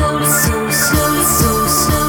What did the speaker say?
slowly, slowly, slowly, slowly.